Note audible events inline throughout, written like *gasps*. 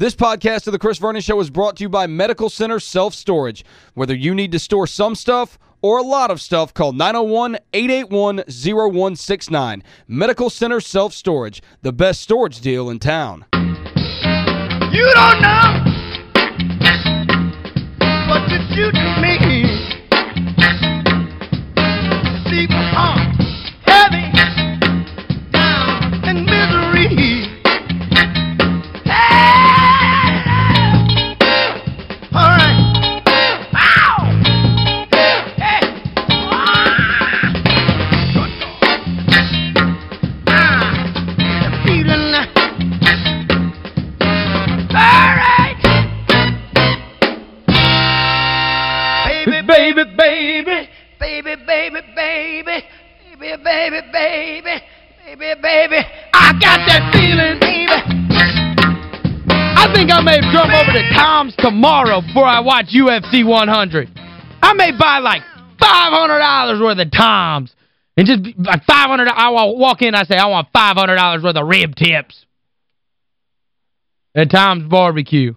This podcast of The Chris Vernon Show is brought to you by Medical Center Self-Storage. Whether you need to store some stuff or a lot of stuff, call 901-881-0169. Medical Center Self-Storage, the best storage deal in town. You don't know what you do to me. Leave my baby, baby, baby, baby. I got that feeling, baby. I think I may jump over to Tom's tomorrow before I watch UFC 100. I may buy like $500 worth of Tom's. And just like 500 I walk in I say I want $500 worth of rib tips. At Tom's Barbecue.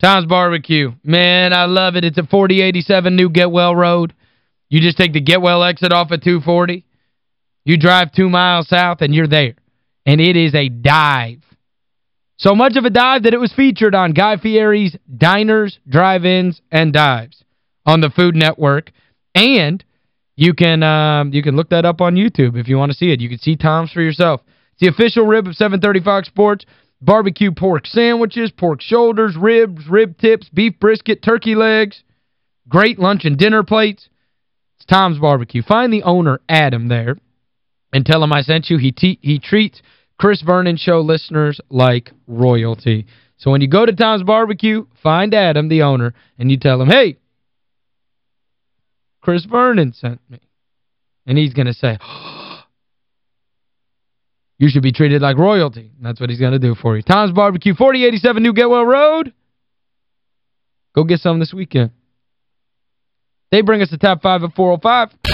Tom's Barbecue. Man, I love it. It's at 4087 New Getwell Road. You just take the Getwell exit off at 240. You drive two miles south and you're there. And it is a dive. So much of a dive that it was featured on Guy Fieri's Diners, Drive-Ins, and Dives on the Food Network. And you can um, you can look that up on YouTube if you want to see it. You can see Tom's for yourself. It's the official rib of 730 Fox Sports. Barbecue pork sandwiches, pork shoulders, ribs, rib tips, beef brisket, turkey legs. Great lunch and dinner plates. It's Tom's Barbecue. Find the owner, Adam, there, and tell him I sent you. He, he treats Chris Vernon Show listeners like royalty. So when you go to Tom's Barbecue, find Adam, the owner, and you tell him, hey, Chris Vernon sent me. And he's going to say, *gasps* you should be treated like royalty. And that's what he's going to do for you. Tom's Barbecue, 4087 New Getwell Road. Go get some this weekend. They bring us the top five at 405.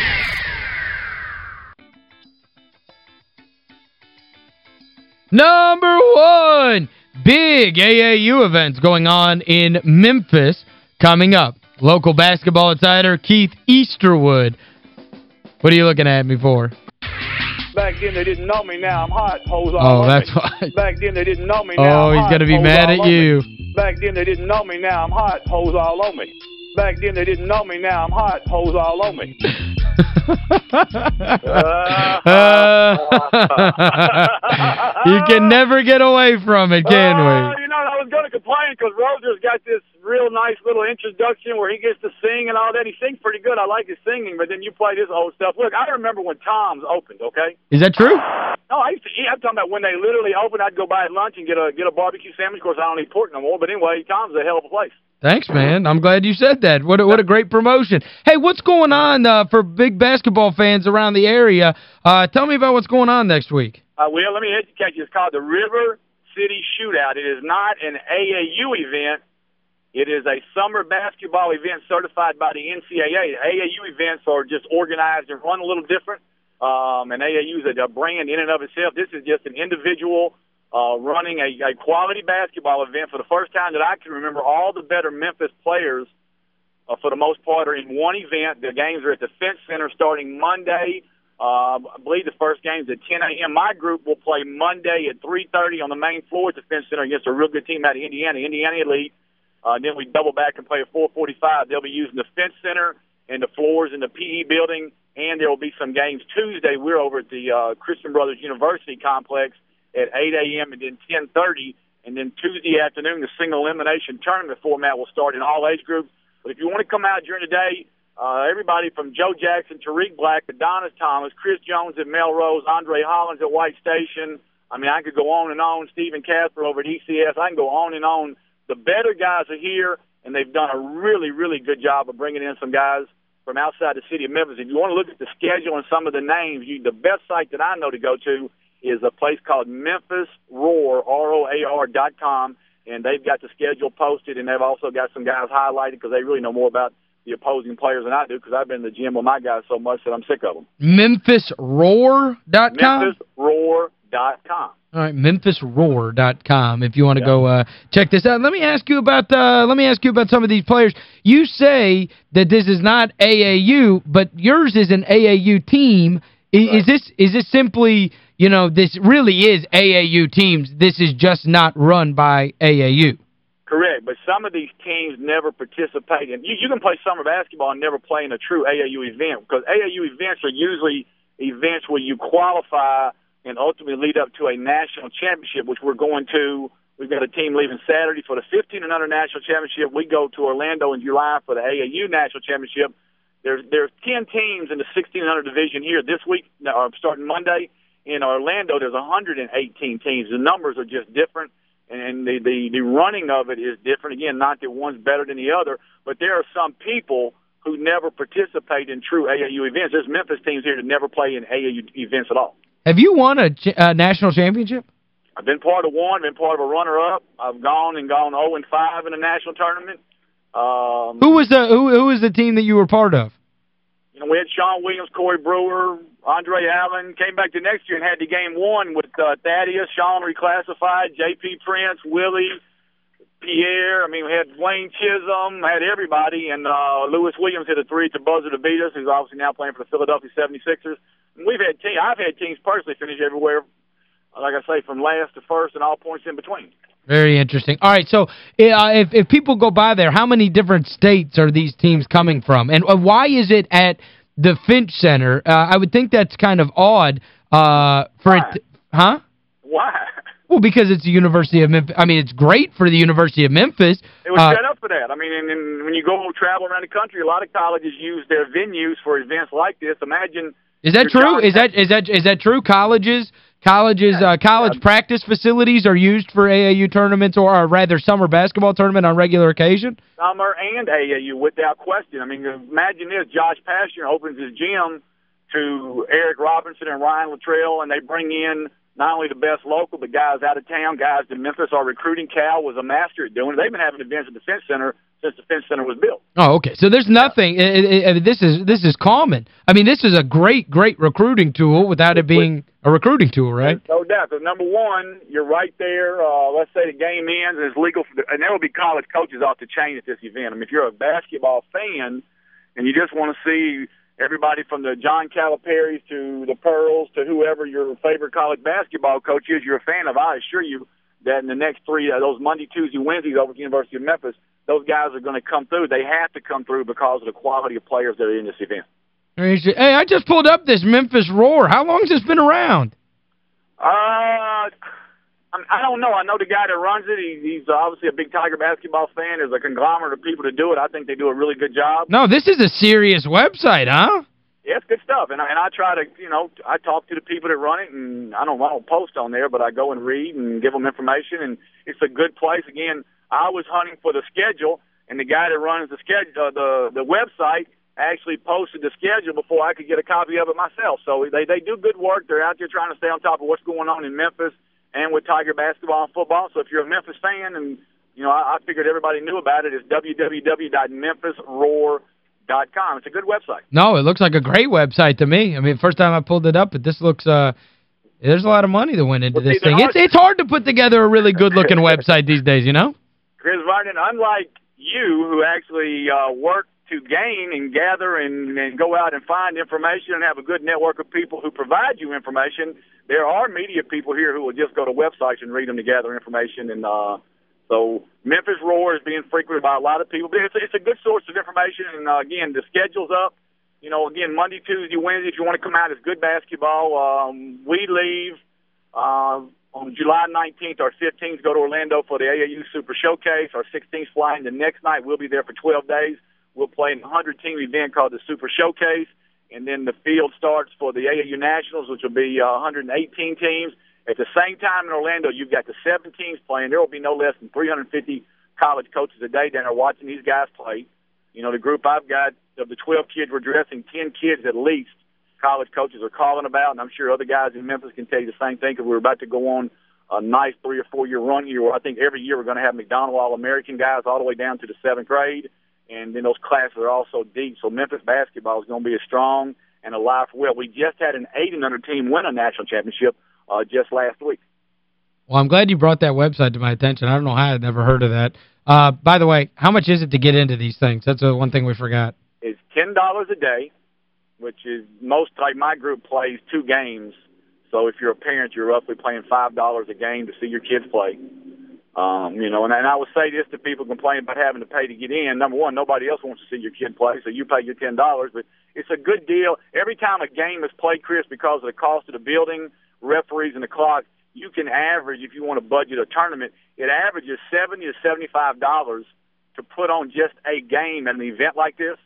Number one, big AAU events going on in Memphis coming up. Local basketball insider Keith Easterwood. What are you looking at me for? Back then they didn't know me. Now I'm hot. Hoes all Oh, that's me. why. Back then they didn't know me. Now Oh, I'm he's going to be mad at on me. you. Back then they didn't know me. Now I'm hot. Hoes all on me. Back then they didn't know me. Now I'm hot. Hoes all on me. *laughs* You can never get away from it, can we? *laughs* Oh, going to complain because Roger's got this real nice little introduction where he gets to sing and all that. He sings pretty good. I like his singing, but then you play this old stuff. Look, I remember when Tom's opened, okay? Is that true? No, I used to eat. I'm talking about when they literally opened. I'd go buy at lunch and get a get a barbecue sandwich. Of course, I don't eat pork no more. But anyway, Tom's a hell of a place. Thanks, man. I'm glad you said that. What a, what a great promotion. Hey, what's going on uh, for big basketball fans around the area? Uh, tell me about what's going on next week. Uh, well, let me educate you. It's called the River City Shootout. It is not an AAU event. It is a summer basketball event certified by the NCAA. AAU events are just organized and run a little different. Um, and AAU is a brand in and of itself. This is just an individual uh, running a, a quality basketball event for the first time that I can remember. All the better Memphis players, uh, for the most part, are in one event. The games are at the Finch Center starting Monday. Uh, I believe the first game's at 10 a.m. My group will play Monday at 3:30 on the main floor at the Finch Center against a real good team out of Indiana, Indiana Elite. Uh, then we double back and play at 4:45. They'll be using the Finch Center and the floors in the PE building, and there will be some games Tuesday. We're over at the uh, Christian Brothers University complex at 8 a.m. and then 10:30, and then Tuesday afternoon the single elimination tournament format will start in all age groups. But if you want to come out during the day, uh, everybody from Joe Jackson, Tarik Black, Adonis Thomas, Chris Jones at Melrose, Andre Hollins at White Station. I mean, I could go on and on. Stephen Casper over at ECS. I can go on and on. The better guys are here, and they've done a really, really good job of bringing in some guys from outside the city of Memphis. If you want to look at the schedule and some of the names, you, the best site that I know to go to is a place called Memphis Roar, R-O-A-R dot com, and they've got the schedule posted, and they've also got some guys highlighted because they really know more about the opposing players than I do because I've been in the gym with my guys so much that I'm sick of them. MemphisRoar.com? MemphisRoar.com. All right, memphisroar.com if you want to go uh, check this out. Let me ask you about uh, let me ask you about some of these players. You say that this is not AAU, but yours is an AAU team. Is, Right. is this is this simply, you know, this really is AAU teams. This is just not run by AAU. Correct, but some of these teams never participate in. You, you can play summer basketball and never play in a true AAU event because AAU events are usually events where you qualify and ultimately lead up to a national championship, which we're going to. We've got a team leaving Saturday for the 15 and under national championship. We go to Orlando in July for the AAU national championship. There's there's 10 teams in the 16 and under division here this week, uh, starting Monday. In Orlando, there's 118 teams. The numbers are just different and the, the the running of it is different. Again, not that one's better than the other, but there are some people who never participate in true AAU events. There's Memphis teams here that never play in AAU events at all. Have you won a, a national championship? I've been part of one, been part of a runner-up. I've gone and gone 0 and 5 in a national tournament. Um, Who was the who who was the team that you were part of? You know, we had Sean Williams, Corey Brewer, Andre Allen. Came back the next year and had the game one with uh, Thaddeus, Sean reclassified, J.P. Prince, Willie, Pierre. I mean, we had Wayne Chism, had everybody, and uh, Lewis Williams hit a three the buzzer to beat us. Who's obviously now playing for the Philadelphia 76ers. And we've had team. I've had teams personally finish everywhere, like I say, from last to first and all points in between. Very interesting. All right, so uh, if if people go by there, how many different states are these teams coming from? And uh, why is it at the Finch Center? Uh, I would think that's kind of odd uh, for Why? it huh? Why? Well, because it's the University of Memphis. I mean, it's great for the University of Memphis. It was Uh, set up for that. I mean, and, and when you go travel around the country, a lot of colleges use their venues for events like this. Imagine Is that true? Is that is that is that true? Colleges colleges uh, college practice facilities are used for AAU tournaments or, or rather summer basketball tournament on regular occasion? summer and AAU without question. I mean, imagine this: Josh Pastner opens his gym to Eric Robinson and Ryan Luttrell, and they bring in not only the best local, but guys out of town, guys that Memphis are recruiting. Cal was a master at doing. it. They've been having events at the Defense Center since the Defense Center was built. Oh, okay. So there's nothing i i i this is this is common. I mean, this is a great great recruiting tool without it being a recruiting tool, right? No doubt. So number one, you're right there. Uh, let's say the game ends and it's legal, for the, and there will be college coaches off the chain at this event. I mean, if you're a basketball fan and you just want to see everybody from the John Calipari's to the Pearls to whoever your favorite college basketball coach is, you're a fan of. I assure you that in the next three, uh, those Monday, Tuesday, Wednesdays over at the University of Memphis, those guys are going to come through. They have to come through because of the quality of players that are in this event. Hey, I just pulled up this Memphis Roar. How long has this been around? Uh, I I don't know. I know the guy that runs it. He, he's obviously a big Tiger basketball fan. There's a conglomerate of people to do it. I think they do a really good job. No, this is a serious website, huh? Yeah, it's good stuff. And I, and I try to, you know, I talk to the people that run it, and I don't, I don't post on there, but I go and read and give them information. And it's a good place. Again, I was hunting for the schedule, and the guy that runs the schedule, uh, the the website, actually posted the schedule before I could get a copy of it myself. So they they do good work. They're out there trying to stay on top of what's going on in Memphis and with Tiger basketball and football. So if you're a Memphis fan, and you know, I, I figured everybody knew about it, it's www.memphisroar.com. It's a good website. No, it looks like a great website to me. I mean, first time I pulled it up, but this looks uh there's a lot of money that went into Well, this there thing. It's it's hard to put together a really good-looking *laughs* website these days, you know? Chris Vernon, unlike you, who actually uh, work to gain and gather and, and go out and find information and have a good network of people who provide you information, there are media people here who will just go to websites and read them to gather information. And uh, so Memphis Roar is being frequented by a lot of people. But it's, it's a good source of information. And uh, again, the schedule's up. You know, again, Monday, Tuesday, Wednesday, if you want to come out, it's good basketball. Um, we leave uh, on July 19th or 15th go to Orlando for the AAU Super Showcase. Our 16th flying the next night. We'll be there for 12 days. We'll play in a 100-team event called the Super Showcase, and then the field starts for the AAU Nationals, which will be uh, 118 teams. At the same time in Orlando, you've got the seven teams playing. There will be no less than 350 college coaches a day down there watching these guys play. You know, the group I've got of the 12 kids we're dressing, 10 kids at least college coaches are calling about, and I'm sure other guys in Memphis can tell you the same thing because we're about to go on a nice three or four year run here where I think every year we're going to have McDonald All American guys all the way down to the seventh grade, and then those classes are also deep. So Memphis basketball is going to be as strong and alive for well. We just had an 8 and under team win a national championship uh, just last week. Well, I'm glad you brought that website to my attention. I don't know how I'd never heard of that. Uh, by the way, how much is it to get into these things? That's the one thing we forgot. It's $10 a day, which is most, like my group plays two games. So if you're a parent, you're roughly paying $5 a game to see your kids play. Um, you know, and, and I would say this to people complaining about having to pay to get in. Number one, nobody else wants to see your kid play, so you pay your $10, but it's a good deal. Every time a game is played, Chris, because of the cost of the building, referees, and the clock, you can average, if you want to budget a tournament, it averages 70 to $75 to put on just a game at an event like this.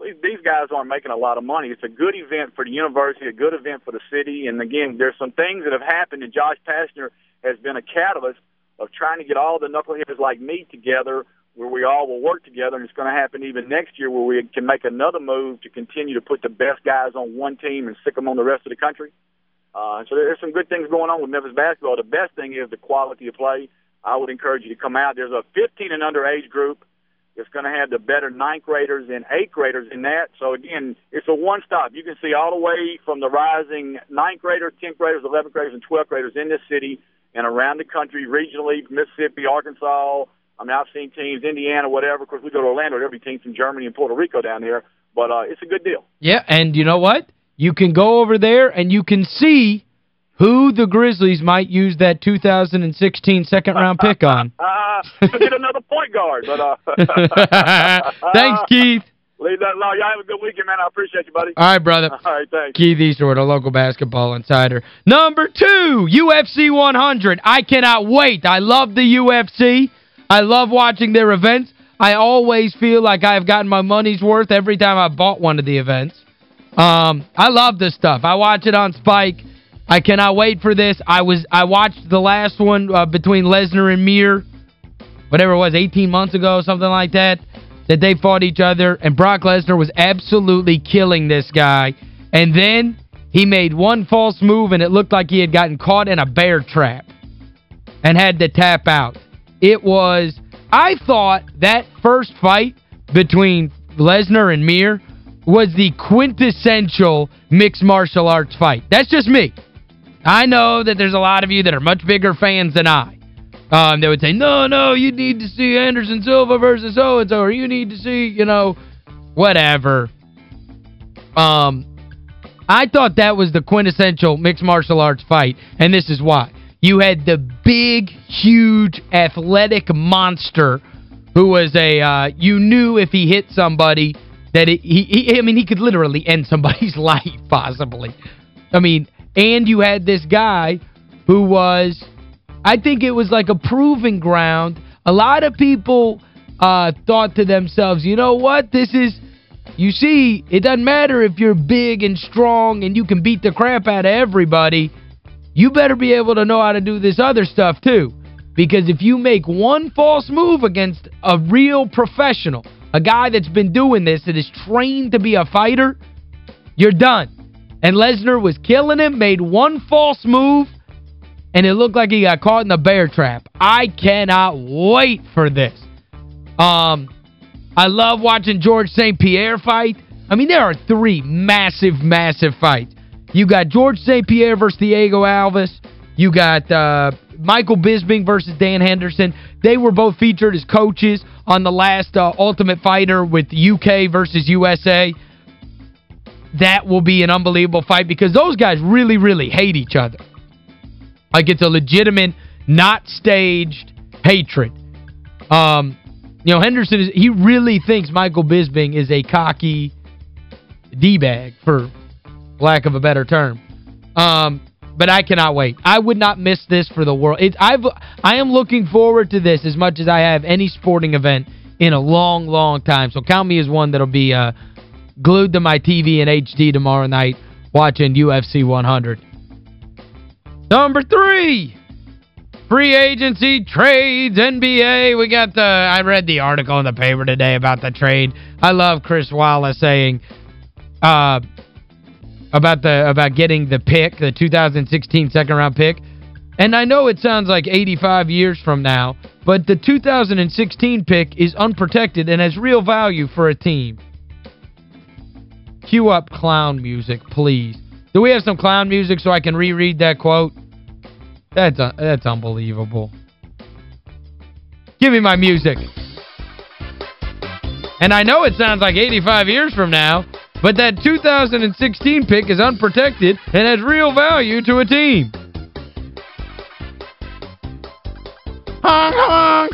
These guys aren't making a lot of money. It's a good event for the university, a good event for the city. And again, there's some things that have happened, and Josh Pastner has been a catalyst of trying to get all the knuckleheads like me together where we all will work together, and it's going to happen even next year where we can make another move to continue to put the best guys on one team and stick them on the rest of the country. Uh, so there's some good things going on with Memphis basketball. The best thing is the quality of play. I would encourage you to come out. There's a 15 and under age group. It's going to have the better ninth graders and eighth graders in that. So again, it's a one stop. You can see all the way from the rising ninth graders, 10th graders, 11th graders, and 12th graders in this city and around the country, regionally, Mississippi, Arkansas. I mean, I've seen teams, Indiana, whatever. Of course, we go to Orlando. Every team from Germany and Puerto Rico down there. But uh, it's a good deal. Yeah, and you know what? You can go over there and you can see who the Grizzlies might use that 2016 second-round pick on. *laughs* uh, get another point guard. But uh, *laughs* *laughs* Thanks, Keith. Leave that alone. Y'all have a good weekend, man. I appreciate you, buddy. All right, brother. *laughs* All right, thanks. Keith Eastwood, a local basketball insider. Number two, UFC 100. I cannot wait. I love the UFC. I love watching their events. I always feel like I've gotten my money's worth every time I bought one of the events. Um, I love this stuff. I watch it on Spike. I cannot wait for this. I was I watched the last one uh, between Lesnar and Mir, whatever it was, 18 months ago, something like that that they fought each other, and Brock Lesnar was absolutely killing this guy. And then he made one false move, and it looked like he had gotten caught in a bear trap and had to tap out. It was, I thought that first fight between Lesnar and Mir was the quintessential mixed martial arts fight. That's just me. I know that there's a lot of you that are much bigger fans than I. Um, they would say, no, no, you need to see Anderson Silva versus so-and-so, or you need to see, you know, whatever. Um, I thought that was the quintessential mixed martial arts fight, and this is why. You had the big, huge, athletic monster who was a, uh, you knew if he hit somebody that it, he, he, I mean, he could literally end somebody's *laughs* life, possibly. I mean, and you had this guy who was I think it was like a proving ground. A lot of people uh, thought to themselves, you know what, this is, you see, it doesn't matter if you're big and strong and you can beat the crap out of everybody. You better be able to know how to do this other stuff too. Because if you make one false move against a real professional, a guy that's been doing this, that is trained to be a fighter, you're done. And Lesnar was killing him, made one false move, and it looked like he got caught in the bear trap. I cannot wait for this. Um, I love watching George St. Pierre fight. I mean, there are three massive, massive fights. You got George St. Pierre versus Thiago Alves. You got uh, Michael Bisping versus Dan Henderson. They were both featured as coaches on the last uh, Ultimate Fighter with UK versus USA. That will be an unbelievable fight because those guys really, really hate each other. Like it's a legitimate, not staged hatred. Um, you know, Henderson, is he really thinks Michael Bisping is a cocky D-bag, for lack of a better term. Um, but I cannot wait. I would not miss this for the world. I've, I am looking forward to this as much as I have any sporting event in a long, long time. So count me as one that'll be uh, glued to my TV in HD tomorrow night watching UFC 100. Number three, Free agency, trades, NBA. We got the, I read the article in the paper today about the trade. I love Chris Wallace saying uh, about the about getting the pick, the 2016 second-round pick. And I know it sounds like 85 years from now, but the 2016 pick is unprotected and has real value for a team. Cue up clown music, please. Do we have some clown music so I can reread that quote? That's uh, that's unbelievable. Give me my music. And I know it sounds like 85 years from now, but that 2016 pick is unprotected and has real value to a team. Honk, honk.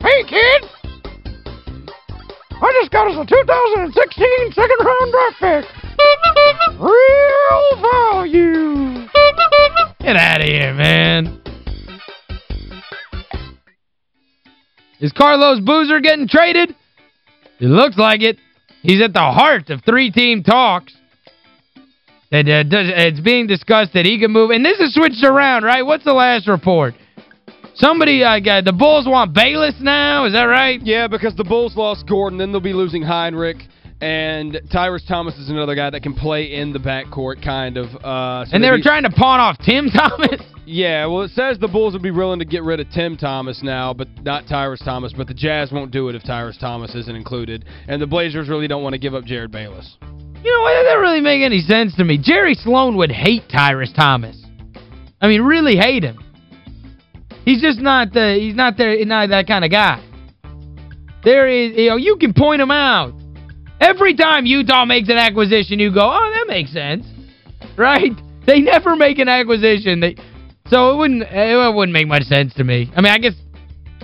Hey, kid. I just got us a 2016 second round draft pick. Real value. Get out of here, man. Is Carlos Boozer getting traded? It looks like it. He's at the heart of three-team talks. That uh, It's being discussed that he can move. And this is switched around, right? What's the last report? Somebody, uh, the Bulls want Bayless now, is that right? Yeah, because the Bulls lost Gordon, then they'll be losing Hinrich. And Tyrus Thomas is another guy that can play in the backcourt, kind of. Uh, so and they were trying to pawn off Tim *laughs* Thomas? Yeah, well, it says the Bulls would be willing to get rid of Tim Thomas now, but not Tyrus Thomas. But the Jazz won't do it if Tyrus Thomas isn't included. And the Blazers really don't want to give up Jerryd Bayless. You know, that doesn't really make any sense to me. Jerry Sloan would hate Tyrus Thomas. I mean, really hate him. He's just not the he's not there not that kind of guy. There is you know, you can point him out. Every time Utah makes an acquisition, you go, oh, that makes sense. Right? They never make an acquisition. They, so it wouldn't it wouldn't make much sense to me. I mean, I guess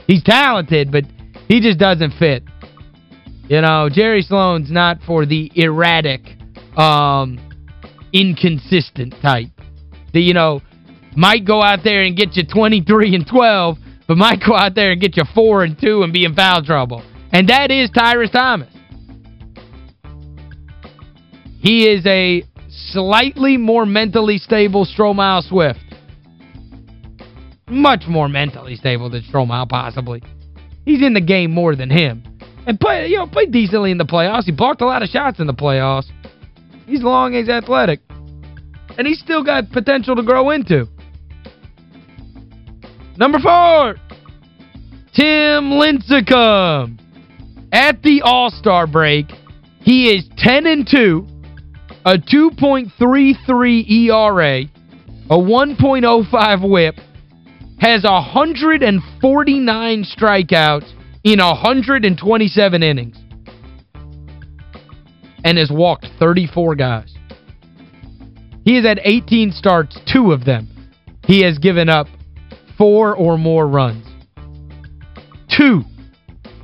he's talented, but he just doesn't fit. You know, Jerry Sloan's not for the erratic, um, inconsistent type. The, you know, might go out there and get you 23 and 12, but might go out there and get you 4 and 2 and be in foul trouble. And that is Tyrus Thomas. He is a slightly more mentally stable Stromile Swift. Much more mentally stable than Stromile, possibly. He's in the game more than him. And play, you know, played decently in the playoffs. He blocked a lot of shots in the playoffs. He's long, he's athletic. And he's still got potential to grow into. Number four, Tim Lincecum. At the All-Star break, he is 10 and 2 a 2.33 ERA, a 1.05 whip, has 149 strikeouts in 127 innings, and has walked 34 guys. He has had 18 starts, two of them. He has given up four or more runs. Two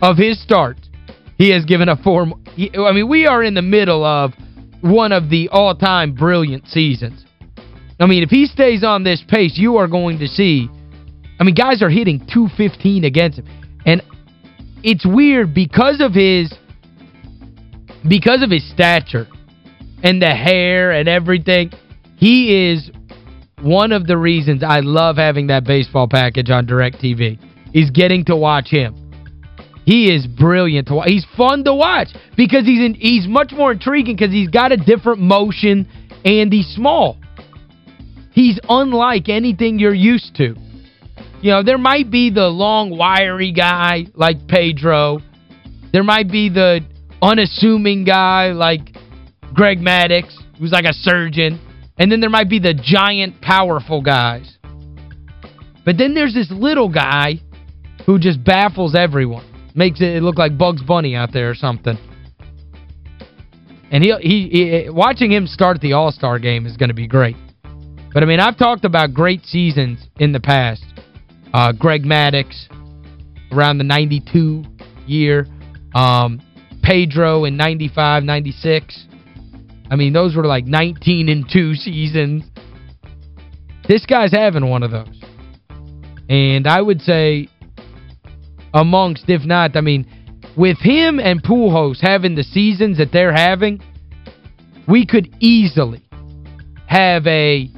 of his starts, he has given up four. I mean, we are in the middle of one of the all-time brilliant seasons. I mean, if he stays on this pace, you are going to see I mean, guys are hitting 215 against him. And it's weird because of his because of his stature and the hair and everything. He is one of the reasons I love having that baseball package on DirecTV is getting to watch him. He is brilliant to watch. He's fun to watch because he's in, he's much more intriguing because he's got a different motion and he's small. He's unlike anything you're used to. You know, there might be the long, wiry guy like Pedro. There might be the unassuming guy like Greg Maddux, who's like a surgeon. And then there might be the giant, powerful guys. But then there's this little guy who just baffles everyone. Makes it look like Bugs Bunny out there or something. And he, he, he watching him start the All-Star game is going to be great. But, I mean, I've talked about great seasons in the past. Uh, Greg Maddux around the 92 year. Um, Pedro in 95, 96. I mean, those were like 19 and 2 seasons. This guy's having one of those. And I would say amongst, if not, I mean, with him and Pujols having the seasons that they're having, we could easily have a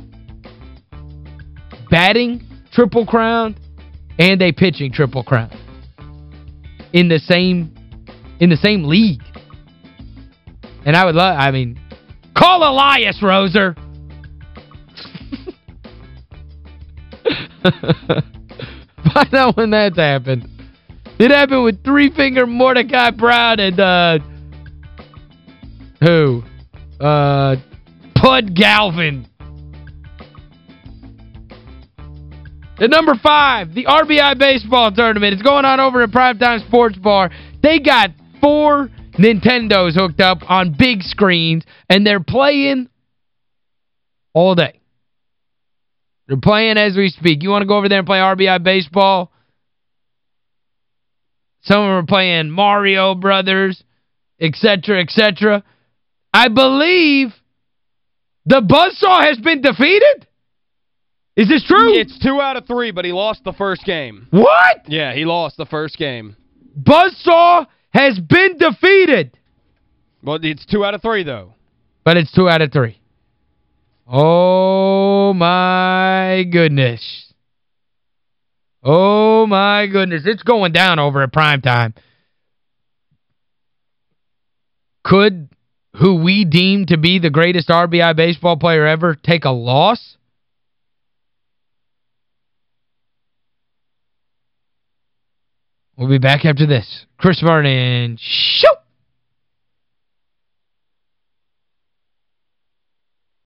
batting triple crown and a pitching triple crown in the same in the same league. And I would love, I mean, call Elias, Roser. *laughs* Find out when that's happened. It happened with three-finger Mordecai Brown and, uh, who? Uh, Pud Galvin. The number five, the RBI Baseball Tournament. It's going on over at Primetime Sports Bar. They got four Nintendos hooked up on big screens, and they're playing all day. They're playing as we speak. You want to go over there and play RBI Baseball? Some of them are playing Mario Brothers, etc., etc. I believe the Buzzsaw has been defeated? Is this true? It's two out of three, but he lost the first game. What? Yeah, he lost the first game. Buzzsaw has been defeated. Well, it's two out of three, though. But it's two out of three. Oh, my goodness. Oh, my goodness. It's going down over at prime time. Could who we deem to be the greatest RBI baseball player ever take a loss? We'll be back after this. Chris Vernon, shoot!